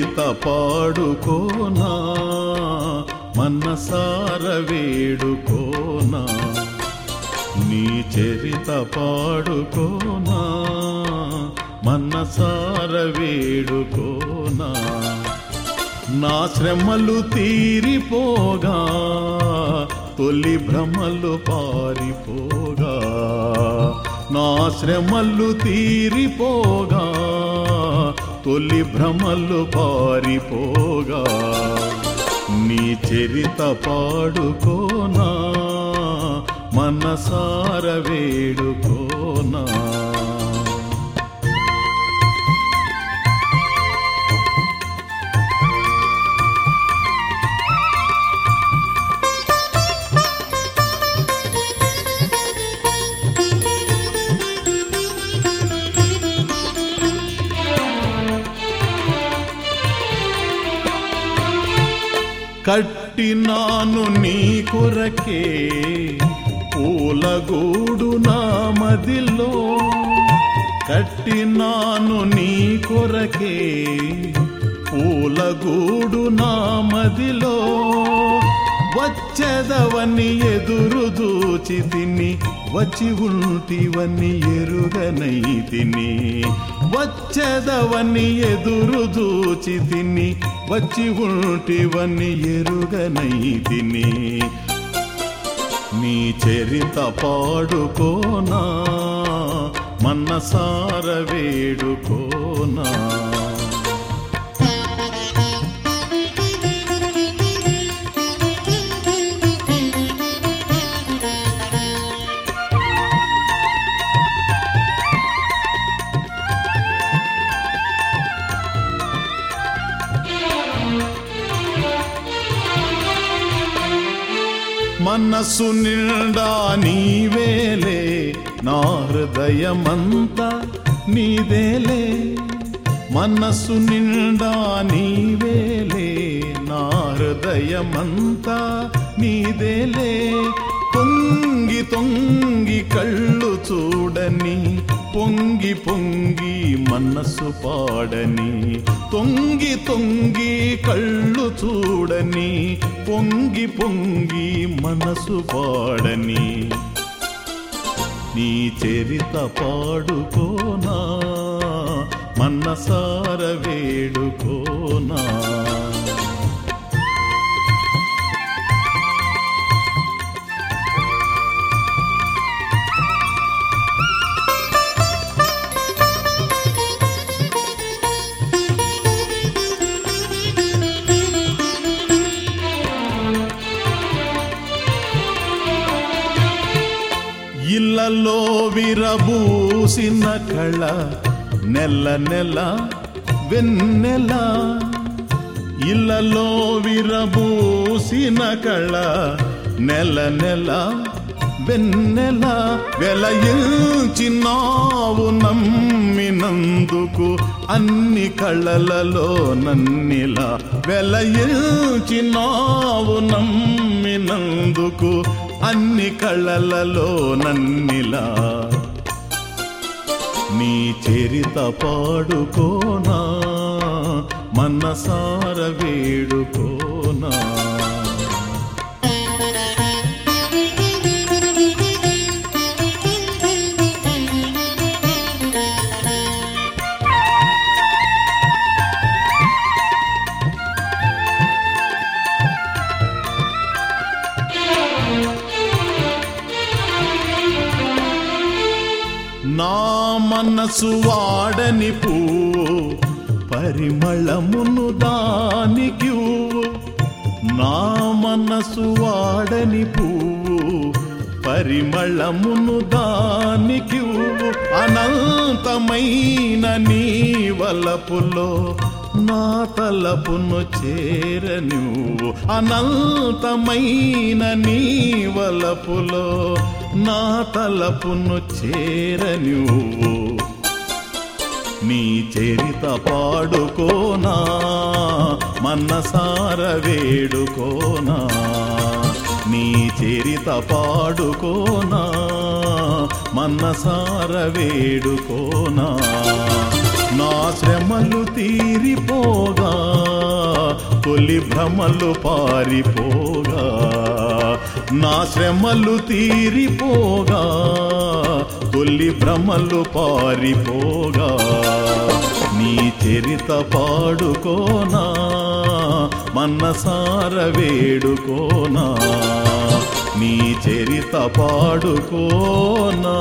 చరిత పాడుకోనా మనసార వేడుకోనా నీ చరిత పాడుకోనా మనసార వేడుకోనా. నా శ్రమలు తీరిపోగా తొలి భ్రమలు పారిపోగా నా శ్రమలు తీరిపోగా తొలి భ్రమలు పారిపోగా నీ చరిత పాడుకోనా మనసార వేడుకోనా. కట్టినాను నీ కొరకే. పూలగూడు నా మదిలో కట్టినాను నీ కొరకే. పూలగూడు నా మదిలో వచ్చెదవని ఎదురు దూచి తిని వచ్చి ఉంటివని ఎరుగనై తిని. వచ్చెదవని ఎదురు దూచి తిని వచ్చి ఉంటివని ఎరుగనై తిని. నీ చరిత పాడుకోనా మన్నసార వేడుకోనా. మనసు నిండా నీవేలే నా హృదయమంతా నీదేలే. మనసు నిండా నీవేలే నా హృదయమంతా నీదేలే. పొంగి తొంగి కళ్ళు చూ పొంగి పొంగి మనస్సు పాడని తొంగి తొంగి కళ్ళు చూడని పొంగి పొంగి మనసు పాడని. నీ చరిత పాడుకోనా మనసార వేడుకోనా. ఇళ్ళలో విరబూసిన కళ నెల నెల వెన్నెల. ఇళ్ళలో విరబూసిన కళ నెల నెల వెన్నెల. వెలయించినావు నమ్మినందుకు అన్ని కళలలో నన్నిలా. వెలయించినావు నమ్మినందుకు అన్ని కళలలో నన్నిలా. నీ చరిత పాడుకోనా మనసార వేడుకోనా. మనసు వాడని పువ్వు పరిమళమును దానికి నా మనసు వాడని పువ్వు పరిమళమును దానికి అనంతమైన నీ వలపులో నా తలపును చేర నువ్వు అనంతమైన నీ వలపులో నా తలపును చేర నువ్వు నీ చరిత పాడుకోనా మన్నసార వేడుకోనా. నీ చరిత పాడుకోనా మన్నసార వేడుకోనా. నా శ్రమలు తీరిపోగా తొలి భ్రమలు పారిపోగా. నా శ్రమలు తీరిపోగా తొలి భ్రమలు పారిపోగా. నీ చరిత పాడుకోనా మన్నసార వేడుకోనా. నీ చరిత పాడుకోనా.